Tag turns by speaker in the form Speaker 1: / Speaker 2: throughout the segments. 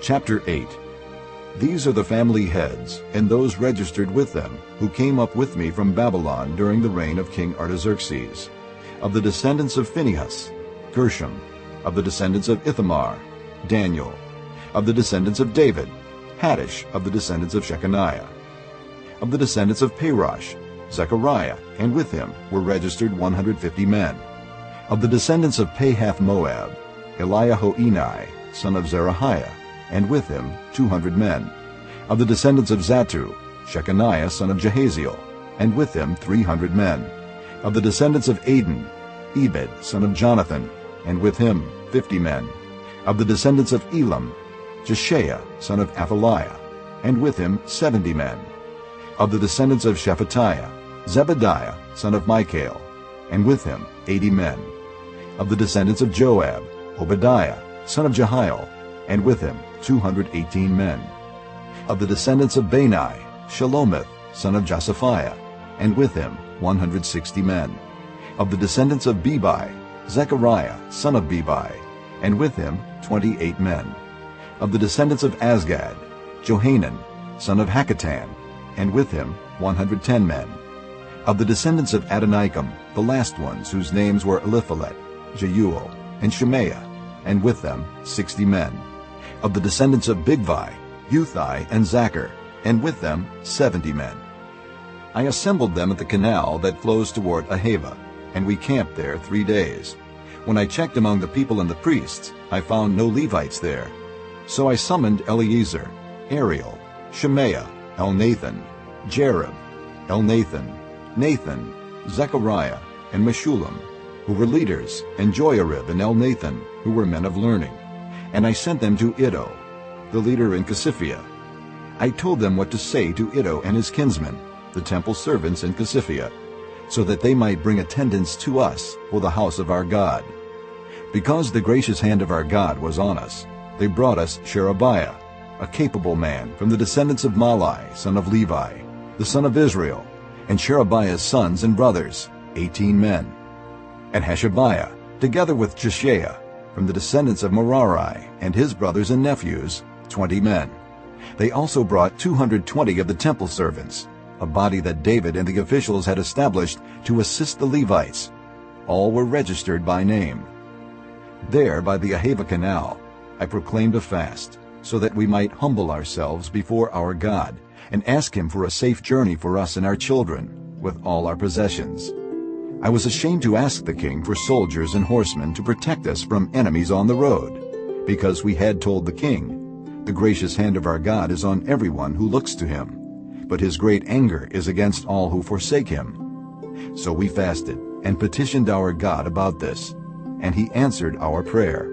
Speaker 1: Chapter 8 These are the family heads, and those registered with them, who came up with me from Babylon during the reign of King Artaxerxes. Of the descendants of Phinehas, Gershom. Of the descendants of Ithamar, Daniel. Of the descendants of David, Hattush of the descendants of Shekaniah. Of the descendants of Parosh, Zechariah, and with him were registered 150 men. Of the descendants of Pahath-Moab, Eliehoenai, son of Zerahiah, and with him 200 men. Of the descendants of Zattu, Shekaniah, son of Jahaziel, and with him 300 men. Of the descendants of Adin, Ebed, son of Jonathan, and with him 50 men. Of the descendants of Elam, Jeshaiah, son of Athaliah, and with him 70 men. Of the descendants of Shephatiah, Zebadiah, son of Michael, and with him 80 men. Of the descendants of Joab, Obadiah, son of Jehiel, and with him 218 men. Of the descendants of Bani, Shelomith, son of Josiphiah, and with him 160 men. Of the descendants of Bebai, Zechariah, son of Bebai, and with him 28 men. Of the descendants of Azgad, Johanan, son of Hakkatan, and with him 110 men. Of the descendants of Adonikam, the last ones whose names were Eliphelet, Jeuel, and Shemaiah, and with them 60 men. Of the descendants of Bigvai, Uthai, and Zakkur, and with them 70 men. I assembled them at the canal that flows toward Ahava, and we camped there three days. When I checked among the people and the priests, I found no Levites there. So I summoned Eliezer, Ariel, Shemaiah, Elnathan, Jarib, Elnathan, Nathan, Zechariah, and Meshullam, who were leaders, and Joiarib and Elnathan, who were men of learning. And I sent them to Iddo, the leader in Kasiphia. I told them what to say to Iddo and his kinsmen, the temple servants in Kasiphia, so that they might bring attendants to us for the house of our God. Because the gracious hand of our God was on us, they brought us Sherebiah, a capable man from the descendants of Mahli, son of Levi, the son of Israel, and Sherebiah's sons and brothers, eighteen men. And Hashabiah, together with Jeshaiah, from the descendants of Merari, and his brothers and nephews, twenty men. They also brought 220 of the temple servants, a body that David and the officials had established to assist the Levites. All were registered by name. There, by the Ahava Canal, I proclaimed a fast, so that we might humble ourselves before our God and ask him for a safe journey for us and our children, with all our possessions. I was ashamed to ask the king for soldiers and horsemen to protect us from enemies on the road, because we had told the king, The gracious hand of our God is on everyone who looks to him, but his great anger is against all who forsake him. So we fasted and petitioned our God about this, and he answered our prayer.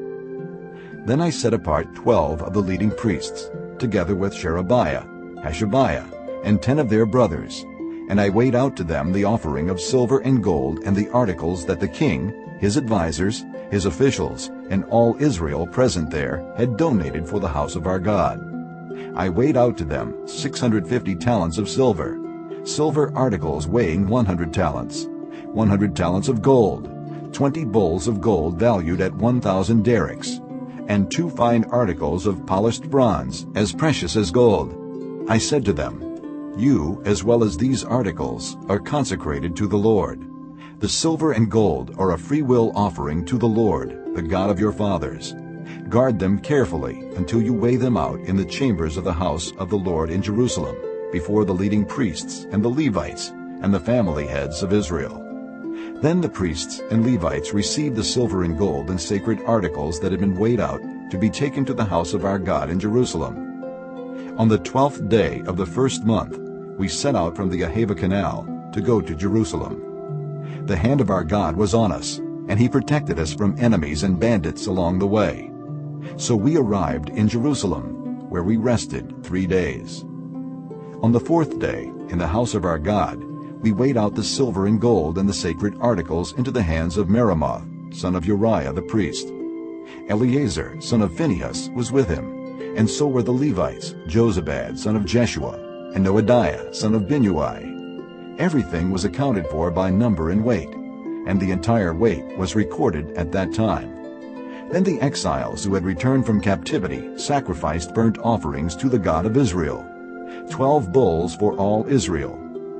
Speaker 1: Then I set apart twelve of the leading priests, together with Sherebiah, Hashabiah, and ten of their brothers, and I weighed out to them the offering of silver and gold and the articles that the king, his advisers, his officials, and all Israel present there had donated for the house of our God. I weighed out to them 650 talents of silver, silver articles weighing 100 talents, 100 talents of gold, 20 bowls of gold valued at 1,000 darics, and two fine articles of polished bronze, as precious as gold. I said to them, You, as well as these articles, are consecrated to the Lord. The silver and gold are a freewill offering to the Lord, the God of your fathers. Guard them carefully until you weigh them out in the chambers of the house of the Lord in Jerusalem, before the leading priests and the Levites and the family heads of Israel. Then the priests and Levites received the silver and gold and sacred articles that had been weighed out to be taken to the house of our God in Jerusalem. On the twelfth day of the first month, we set out from the Ahava Canal to go to Jerusalem. The hand of our God was on us, and he protected us from enemies and bandits along the way. So we arrived in Jerusalem, where we rested three days. On the fourth day, in the house of our God, we weighed out the silver and gold and the sacred articles into the hands of Meremoth, son of Uriah the priest. Eleazar, son of Phinehas, was with him, and so were the Levites, Jozabad, son of Jeshua, and Noadiah, son of Binnui. Everything was accounted for by number and weight, and the entire weight was recorded at that time. Then the exiles who had returned from captivity sacrificed burnt offerings to the God of Israel. Twelve bulls for all Israel,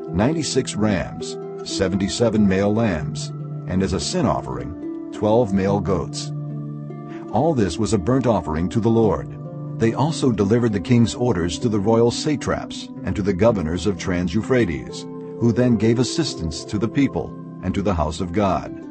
Speaker 1: ninety-six rams, seventy-seven male lambs, and as a sin offering, twelve male goats. All this was a burnt offering to the Lord. They also delivered the king's orders to the royal satraps and to the governors of Trans-Euphrates, who then gave assistance to the people and to the house of God.